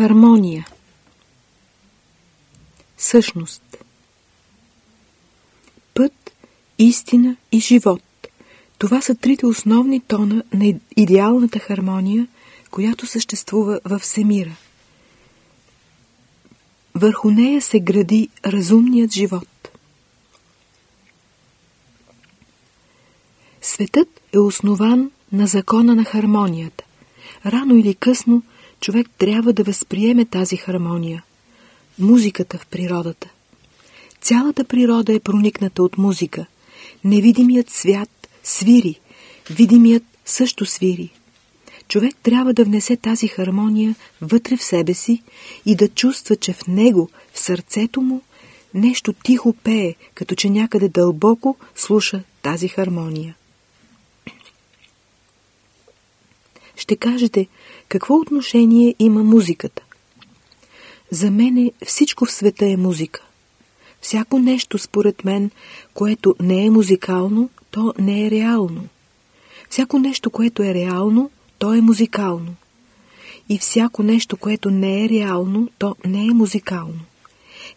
Хармония Същност Път, истина и живот Това са трите основни тона на идеалната хармония, която съществува във Всемира. Върху нея се гради разумният живот. Светът е основан на закона на хармонията. Рано или късно човек трябва да възприеме тази хармония. Музиката в природата. Цялата природа е проникната от музика. Невидимият свят свири, видимият също свири. Човек трябва да внесе тази хармония вътре в себе си и да чувства, че в него, в сърцето му, нещо тихо пее, като че някъде дълбоко слуша тази хармония. Ще кажете, какво отношение има музиката? За мене всичко в света е музика. Всяко нещо, според мен, което не е музикално, то не е реално. Всяко нещо, което е реално, то е музикално. И всяко нещо, което не е реално, то не е музикално.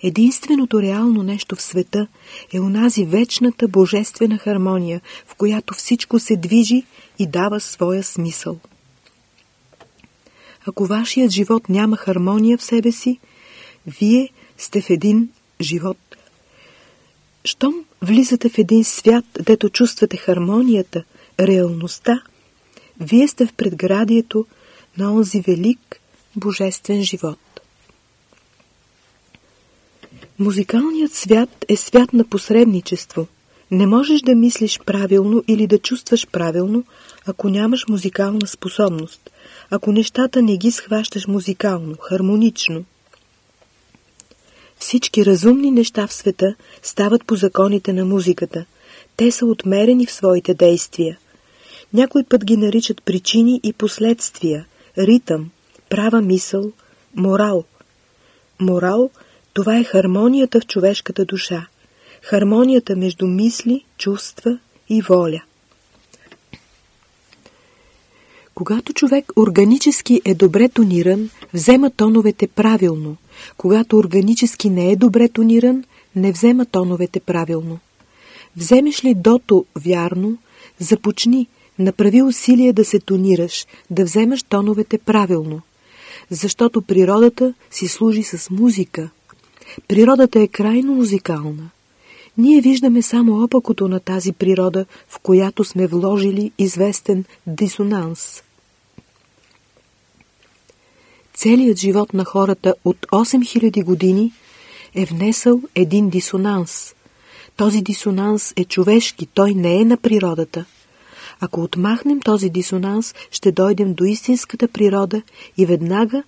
Единственото реално нещо в света е унази вечната божествена хармония, в която всичко се движи и дава своя смисъл. Ако вашият живот няма хармония в себе си, вие сте в един живот. Щом влизате в един свят, дето чувствате хармонията, реалността, вие сте в предградието на онзи велик божествен живот. Музикалният свят е свят на посредничество. Не можеш да мислиш правилно или да чувстваш правилно, ако нямаш музикална способност ако нещата не ги схващаш музикално, хармонично. Всички разумни неща в света стават по законите на музиката. Те са отмерени в своите действия. Някой път ги наричат причини и последствия, ритъм, права мисъл, морал. Морал – това е хармонията в човешката душа, хармонията между мисли, чувства и воля. Когато човек органически е добре тониран, взема тоновете правилно. Когато органически не е добре тониран, не взема тоновете правилно. Вземеш ли дото вярно, започни, направи усилие да се тонираш, да вземаш тоновете правилно. Защото природата си служи с музика. Природата е крайно музикална. Ние виждаме само опакото на тази природа, в която сме вложили известен дисонанс. Целият живот на хората от 8000 години е внесъл един дисонанс. Този дисонанс е човешки, той не е на природата. Ако отмахнем този дисонанс, ще дойдем до истинската природа и веднага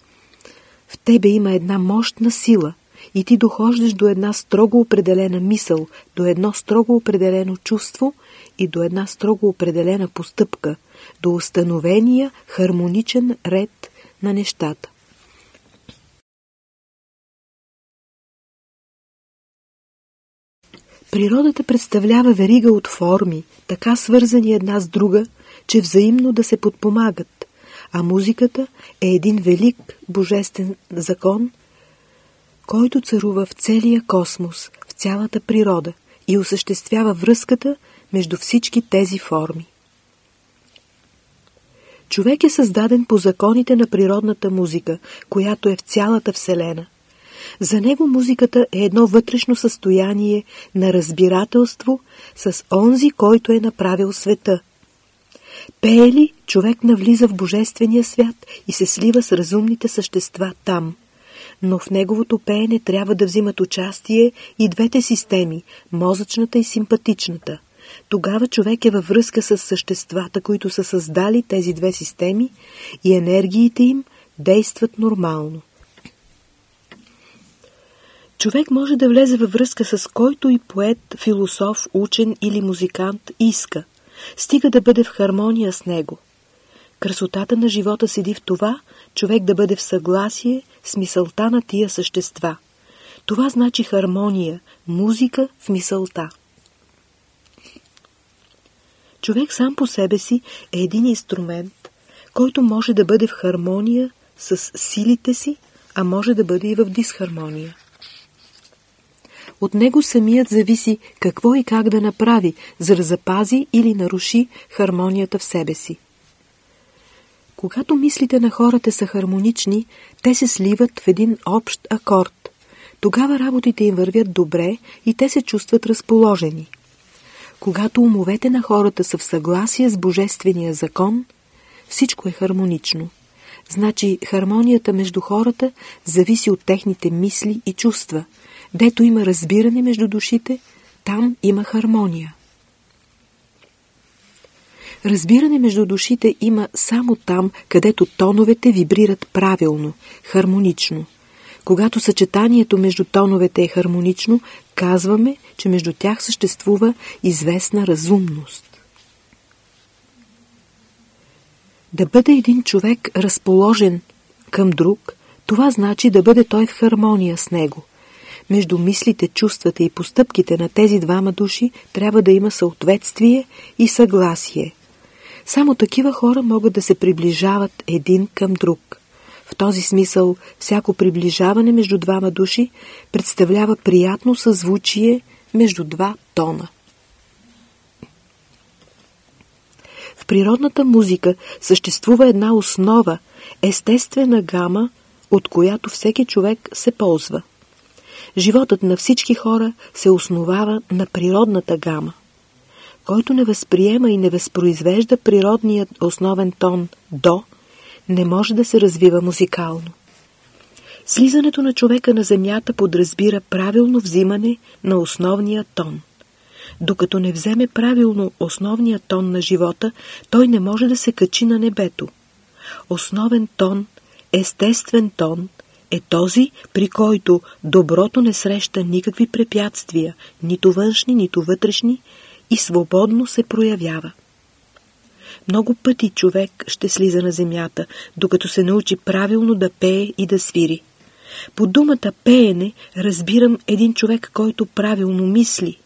в тебе има една мощна сила – и ти дохождаш до една строго определена мисъл, до едно строго определено чувство и до една строго определена постъпка, до установения хармоничен ред на нещата. Природата представлява верига от форми, така свързани една с друга, че взаимно да се подпомагат, а музиката е един велик божествен закон – който царува в целия космос, в цялата природа и осъществява връзката между всички тези форми. Човек е създаден по законите на природната музика, която е в цялата Вселена. За него музиката е едно вътрешно състояние на разбирателство с онзи, който е направил света. Пее ли, човек навлиза в Божествения свят и се слива с разумните същества там – но в неговото пеене трябва да взимат участие и двете системи – мозъчната и симпатичната. Тогава човек е във връзка с съществата, които са създали тези две системи и енергиите им действат нормално. Човек може да влезе във връзка с който и поет, философ, учен или музикант иска, стига да бъде в хармония с него. Красотата на живота седи в това, човек да бъде в съгласие с мисълта на тия същества. Това значи хармония, музика в мисълта. Човек сам по себе си е един инструмент, който може да бъде в хармония с силите си, а може да бъде и в дисхармония. От него самият зависи какво и как да направи, за да запази или наруши хармонията в себе си. Когато мислите на хората са хармонични, те се сливат в един общ акорд. Тогава работите им вървят добре и те се чувстват разположени. Когато умовете на хората са в съгласие с Божествения закон, всичко е хармонично. Значи хармонията между хората зависи от техните мисли и чувства. Дето има разбиране между душите, там има хармония. Разбиране между душите има само там, където тоновете вибрират правилно, хармонично. Когато съчетанието между тоновете е хармонично, казваме, че между тях съществува известна разумност. Да бъде един човек разположен към друг, това значи да бъде той в хармония с него. Между мислите, чувствата и постъпките на тези двама души трябва да има съответствие и съгласие – само такива хора могат да се приближават един към друг. В този смисъл всяко приближаване между двама души представлява приятно съзвучие между два тона. В природната музика съществува една основа, естествена гама, от която всеки човек се ползва. Животът на всички хора се основава на природната гама. Който не възприема и не възпроизвежда природният основен тон до, не може да се развива музикално. Слизането на човека на земята подразбира правилно взимане на основния тон. Докато не вземе правилно основния тон на живота, той не може да се качи на небето. Основен тон, естествен тон е този, при който доброто не среща никакви препятствия, нито външни, нито вътрешни, и свободно се проявява. Много пъти човек ще слиза на земята, докато се научи правилно да пее и да свири. По думата пеене разбирам един човек, който правилно мисли,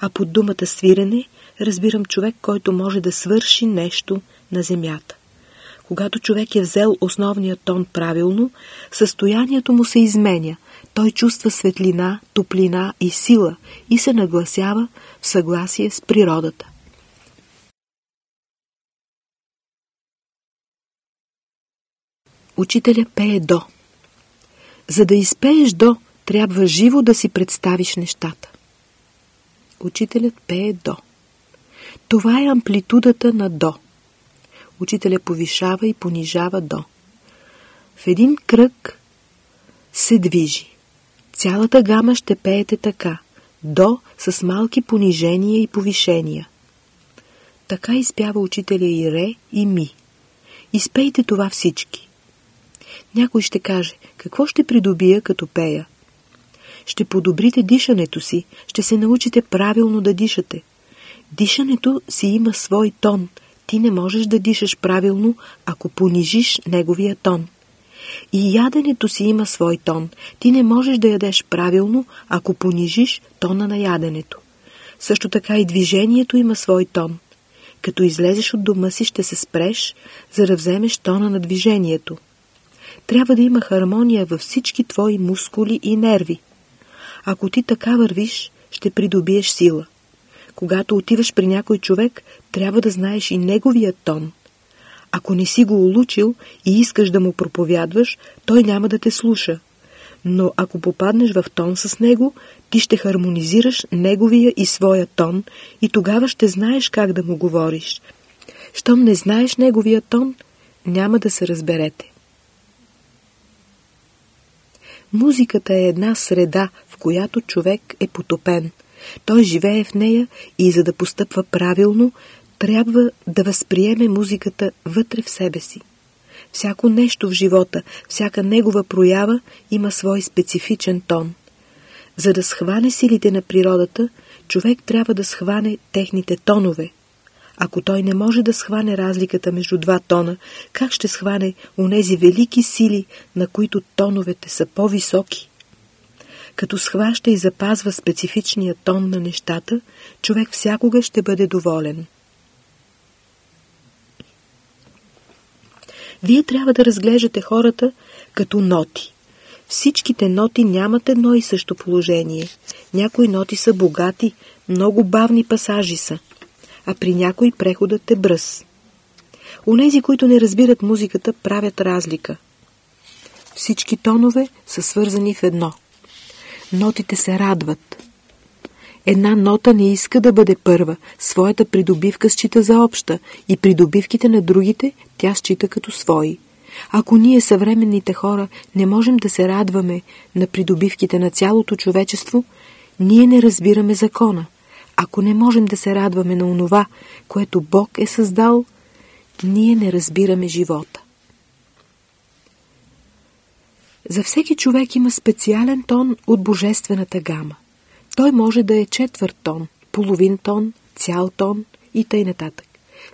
а под думата свирене разбирам човек, който може да свърши нещо на земята. Когато човек е взел основния тон правилно, състоянието му се изменя, той чувства светлина, топлина и сила и се нагласява в съгласие с природата. Учителя пее до. За да изпееш до, трябва живо да си представиш нещата. Учителят пее до. Това е амплитудата на до. Учителя повишава и понижава до. В един кръг се движи. Цялата гама ще пеете така, до с малки понижения и повишения. Така изпява учителя и ре, и ми. Изпейте това всички. Някой ще каже, какво ще придобия като пея? Ще подобрите дишането си, ще се научите правилно да дишате. Дишането си има свой тон. Ти не можеш да дишаш правилно, ако понижиш неговия тон. И яденето си има свой тон. Ти не можеш да ядеш правилно, ако понижиш тона на яденето. Също така и движението има свой тон. Като излезеш от дома си, ще се спреш, за да вземеш тона на движението. Трябва да има хармония във всички твои мускули и нерви. Ако ти така вървиш, ще придобиеш сила. Когато отиваш при някой човек, трябва да знаеш и неговия тон – ако не си го улучил и искаш да му проповядваш, той няма да те слуша. Но ако попаднеш в тон с него, ти ще хармонизираш неговия и своя тон и тогава ще знаеш как да му говориш. Щом не знаеш неговия тон, няма да се разберете. Музиката е една среда, в която човек е потопен. Той живее в нея и за да постъпва правилно, трябва да възприеме музиката вътре в себе си. Всяко нещо в живота, всяка негова проява има свой специфичен тон. За да схване силите на природата, човек трябва да схване техните тонове. Ако той не може да схване разликата между два тона, как ще схване онези велики сили, на които тоновете са по-високи? Като схваща и запазва специфичния тон на нещата, човек всякога ще бъде доволен. Вие трябва да разглеждате хората като ноти. Всичките ноти нямат едно и също положение. Някои ноти са богати, много бавни пасажи са, а при някой преходът е бръз. Онези, които не разбират музиката, правят разлика. Всички тонове са свързани в едно. Нотите се радват. Една нота не иска да бъде първа, своята придобивка счита за обща и придобивките на другите тя счита като свои. Ако ние, съвременните хора, не можем да се радваме на придобивките на цялото човечество, ние не разбираме закона. Ако не можем да се радваме на онова, което Бог е създал, ние не разбираме живота. За всеки човек има специален тон от божествената гама. Той може да е четвърт тон, половин тон, цял тон и тъй нататък.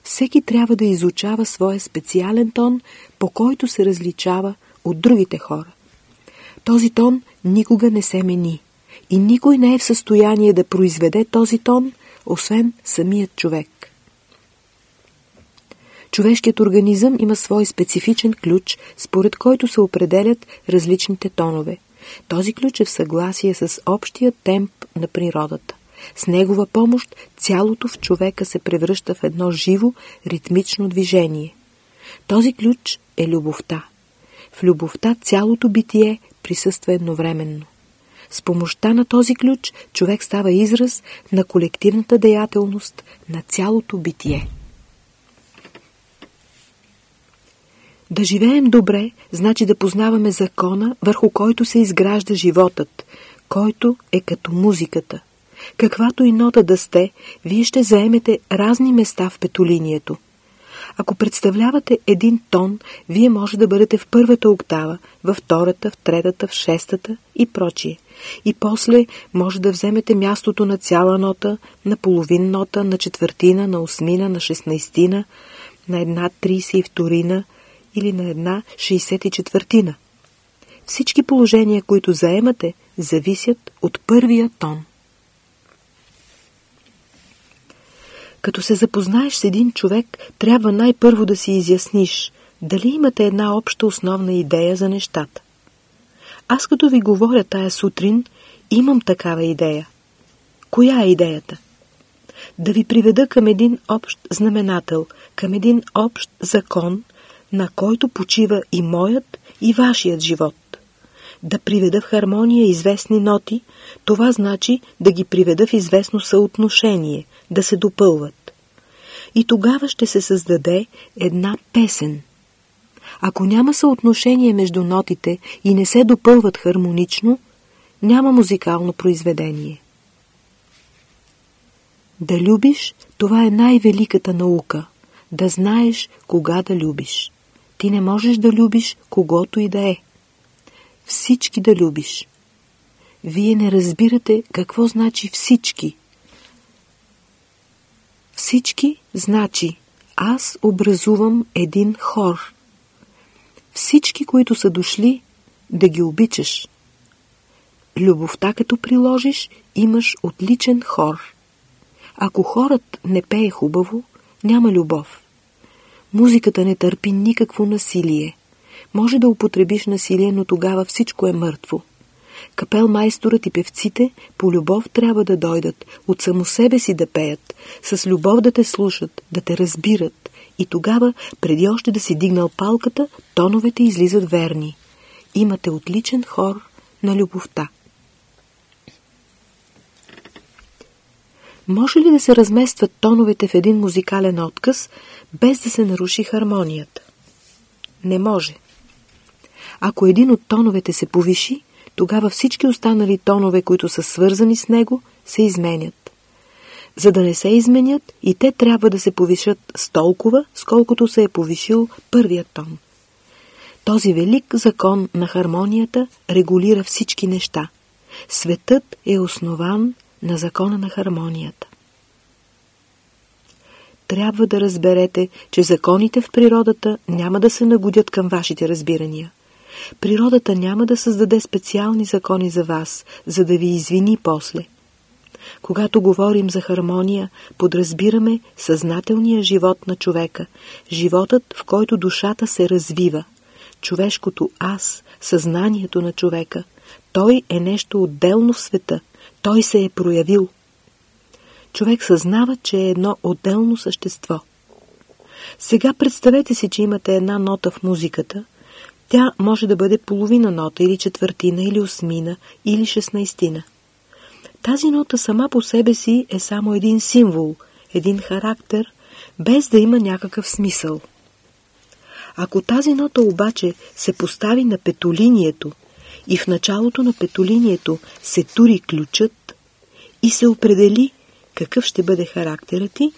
Всеки трябва да изучава своя специален тон, по който се различава от другите хора. Този тон никога не се мени и никой не е в състояние да произведе този тон, освен самият човек. Човешкият организъм има свой специфичен ключ, според който се определят различните тонове. Този ключ е в съгласие с общия темп на природата. С негова помощ цялото в човека се превръща в едно живо, ритмично движение. Този ключ е любовта. В любовта цялото битие присъства едновременно. С помощта на този ключ човек става израз на колективната деятелност на цялото битие. Да живеем добре, значи да познаваме закона, върху който се изгражда животът, който е като музиката. Каквато и нота да сте, вие ще заемете разни места в петолинието. Ако представлявате един тон, вие може да бъдете в първата октава, във втората, в третата, в шестата и прочие. И после може да вземете мястото на цяла нота, на половин нота, на четвъртина, на осмина, на шестнайстина, на една тридесет и вторина или на една шестдесет и четвъртина. Всички положения, които заемате, зависят от първия тон. Като се запознаеш с един човек, трябва най-първо да си изясниш дали имате една обща основна идея за нещата. Аз като ви говоря тая сутрин, имам такава идея. Коя е идеята? Да ви приведа към един общ знаменател, към един общ закон, на който почива и моят, и вашият живот. Да приведа в хармония известни ноти, това значи да ги приведа в известно съотношение, да се допълват. И тогава ще се създаде една песен. Ако няма съотношение между нотите и не се допълват хармонично, няма музикално произведение. Да любиш, това е най-великата наука. Да знаеш кога да любиш. Ти не можеш да любиш когото и да е. Всички да любиш. Вие не разбирате какво значи всички. Всички значи аз образувам един хор. Всички, които са дошли, да ги обичаш. Любовта като приложиш, имаш отличен хор. Ако хорът не пее хубаво, няма любов. Музиката не търпи никакво насилие. Може да употребиш насилие, но тогава всичко е мъртво. Капелмайсторът и певците по любов трябва да дойдат, от само себе си да пеят, с любов да те слушат, да те разбират. И тогава, преди още да си дигнал палката, тоновете излизат верни. Имате отличен хор на любовта. Може ли да се разместват тоновете в един музикален отказ, без да се наруши хармонията? Не може. Ако един от тоновете се повиши, тогава всички останали тонове, които са свързани с него, се изменят. За да не се изменят, и те трябва да се повишат с толкова, сколкото се е повишил първият тон. Този велик закон на хармонията регулира всички неща. Светът е основан на закона на хармонията. Трябва да разберете, че законите в природата няма да се нагодят към вашите разбирания. Природата няма да създаде специални закони за вас, за да ви извини после. Когато говорим за хармония, подразбираме съзнателния живот на човека, животът, в който душата се развива. човешкото аз, съзнанието на човека. Той е нещо отделно в света. Той се е проявил. Човек съзнава, че е едно отделно същество. Сега представете си, че имате една нота в музиката. Тя може да бъде половина нота, или четвъртина, или осмина, или шестнайстина. Тази нота сама по себе си е само един символ, един характер, без да има някакъв смисъл. Ако тази нота обаче се постави на петолинието и в началото на петолинието се тури ключът и се определи какъв ще бъде характерът ти,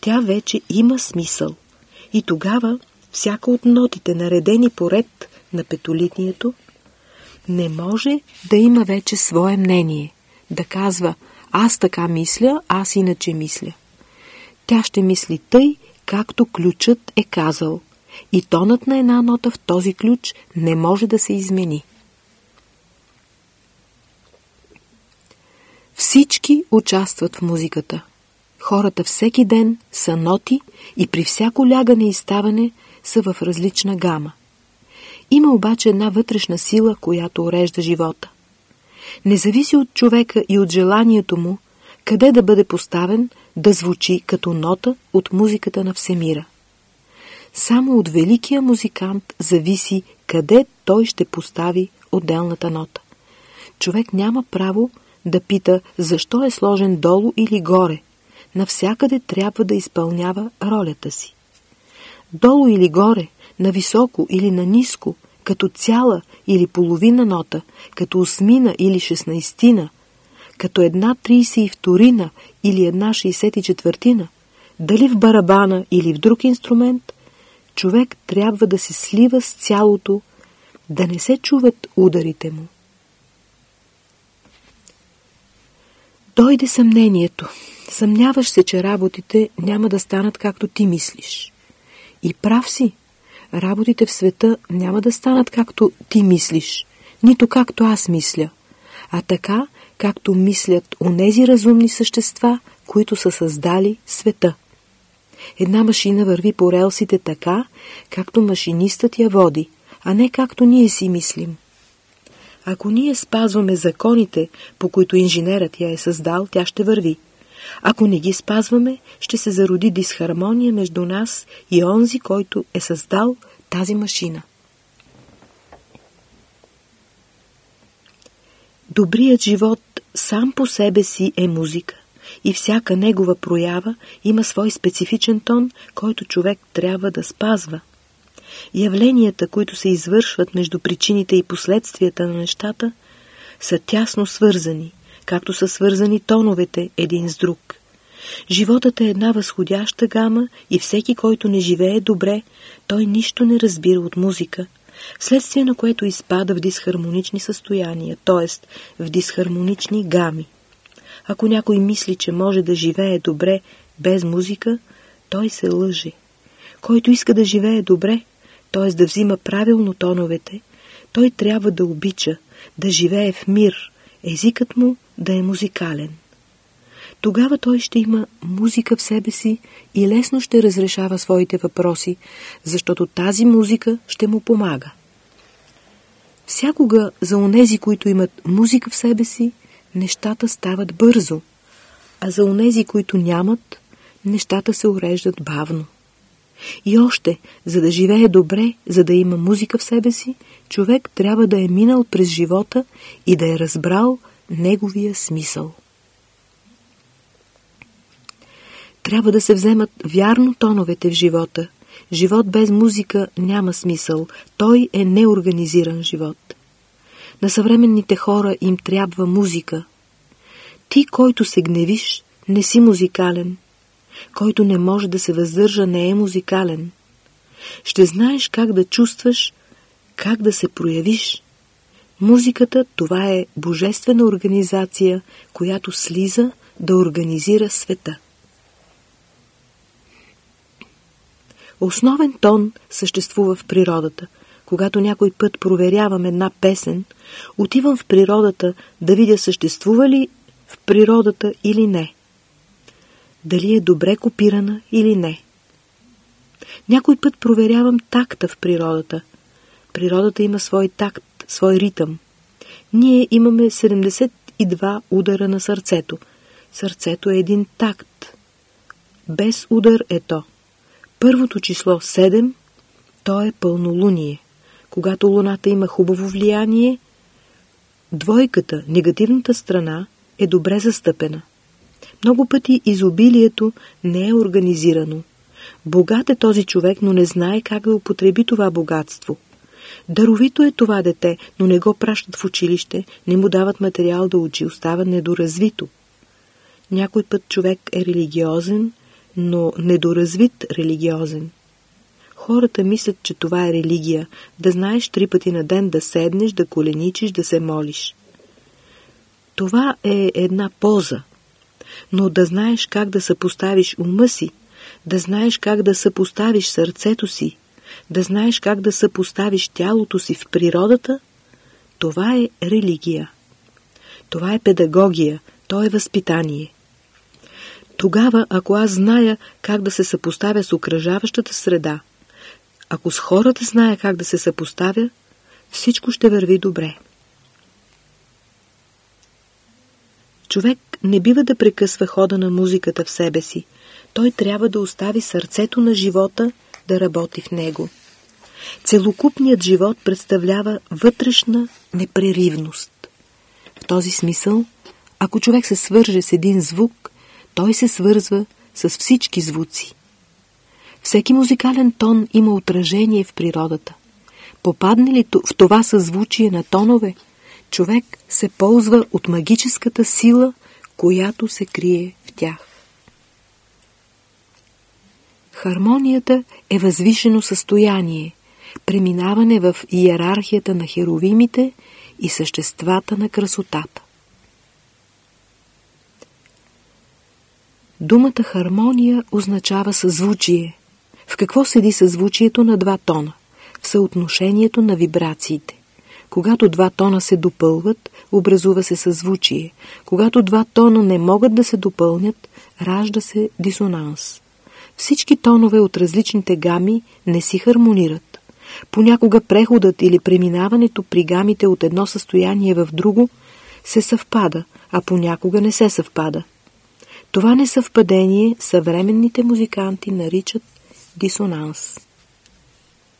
тя вече има смисъл. И тогава всяка от нотите, наредени поред на петолинието, не може да има вече свое мнение, да казва аз така мисля, аз иначе мисля. Тя ще мисли тъй, както ключът е казал – и тонът на една нота в този ключ не може да се измени. Всички участват в музиката. Хората всеки ден са ноти и при всяко лягане и ставане са в различна гама. Има обаче една вътрешна сила, която урежда живота. Не зависи от човека и от желанието му, къде да бъде поставен, да звучи като нота от музиката на Всемира. Само от великия музикант зависи къде той ще постави отделната нота. Човек няма право да пита защо е сложен долу или горе. Навсякъде трябва да изпълнява ролята си. Долу или горе, на високо или на ниско, като цяла или половина нота, като осмина или шестнайстина, като една 32 или една 64 дали в барабана или в друг инструмент, човек трябва да се слива с цялото, да не се чуват ударите му. Дойде съмнението. Съмняваш се, че работите няма да станат както ти мислиш. И прав си. Работите в света няма да станат както ти мислиш, нито както аз мисля, а така, както мислят онези разумни същества, които са създали света. Една машина върви по релсите така, както машинистът я води, а не както ние си мислим. Ако ние спазваме законите, по които инженерът я е създал, тя ще върви. Ако не ги спазваме, ще се зароди дисхармония между нас и онзи, който е създал тази машина. Добрият живот сам по себе си е музика и всяка негова проява има свой специфичен тон, който човек трябва да спазва. Явленията, които се извършват между причините и последствията на нещата, са тясно свързани, както са свързани тоновете един с друг. Животът е една възходяща гама и всеки, който не живее добре, той нищо не разбира от музика, вследствие на което изпада в дисхармонични състояния, т.е. в дисхармонични гами. Ако някой мисли, че може да живее добре без музика, той се лъже. Който иска да живее добре, т.е. да взима правилно тоновете, той трябва да обича, да живее в мир, езикът му да е музикален. Тогава той ще има музика в себе си и лесно ще разрешава своите въпроси, защото тази музика ще му помага. Всякога за онези, които имат музика в себе си, нещата стават бързо, а за онези, които нямат, нещата се уреждат бавно. И още, за да живее добре, за да има музика в себе си, човек трябва да е минал през живота и да е разбрал неговия смисъл. Трябва да се вземат вярно тоновете в живота. Живот без музика няма смисъл. Той е неорганизиран живот. На съвременните хора им трябва музика. Ти, който се гневиш, не си музикален. Който не може да се въздържа, не е музикален. Ще знаеш как да чувстваш, как да се проявиш. Музиката – това е божествена организация, която слиза да организира света. Основен тон съществува в природата – когато някой път проверявам една песен, отивам в природата да видя съществува ли в природата или не. Дали е добре копирана или не. Някой път проверявам такта в природата. Природата има свой такт, свой ритъм. Ние имаме 72 удара на сърцето. Сърцето е един такт. Без удар е то. Първото число 7, то е пълнолуние. Когато луната има хубаво влияние, двойката, негативната страна, е добре застъпена. Много пъти изобилието не е организирано. Богат е този човек, но не знае как да употреби това богатство. Даровито е това дете, но не го пращат в училище, не му дават материал да учи, остава недоразвито. Някой път човек е религиозен, но недоразвит религиозен. Хората мислят, че това е религия, да знаеш три пъти на ден да седнеш, да коленичиш, да се молиш. Това е една поза, но да знаеш как да съпоставиш ума си, да знаеш как да съпоставиш сърцето си, да знаеш как да съпоставиш тялото си в природата, това е религия. Това е педагогия, то е възпитание. Тогава, ако аз зная как да се съпоставя с окръжаващата среда, ако с хората зная как да се съпоставя, всичко ще върви добре. Човек не бива да прекъсва хода на музиката в себе си. Той трябва да остави сърцето на живота да работи в него. Целокупният живот представлява вътрешна непреривност. В този смисъл, ако човек се свърже с един звук, той се свързва с всички звуци. Всеки музикален тон има отражение в природата. Попадне ли в това съзвучие на тонове, човек се ползва от магическата сила, която се крие в тях. Хармонията е възвишено състояние, преминаване в иерархията на херовимите и съществата на красотата. Думата хармония означава съзвучие. В какво седи съзвучието на два тона? В съотношението на вибрациите. Когато два тона се допълват, образува се съзвучие. Когато два тона не могат да се допълнят, ражда се дисонанс. Всички тонове от различните гами не си хармонират. Понякога преходът или преминаването при гамите от едно състояние в друго се съвпада, а понякога не се съвпада. Това несъвпадение съвременните музиканти наричат дисонанс.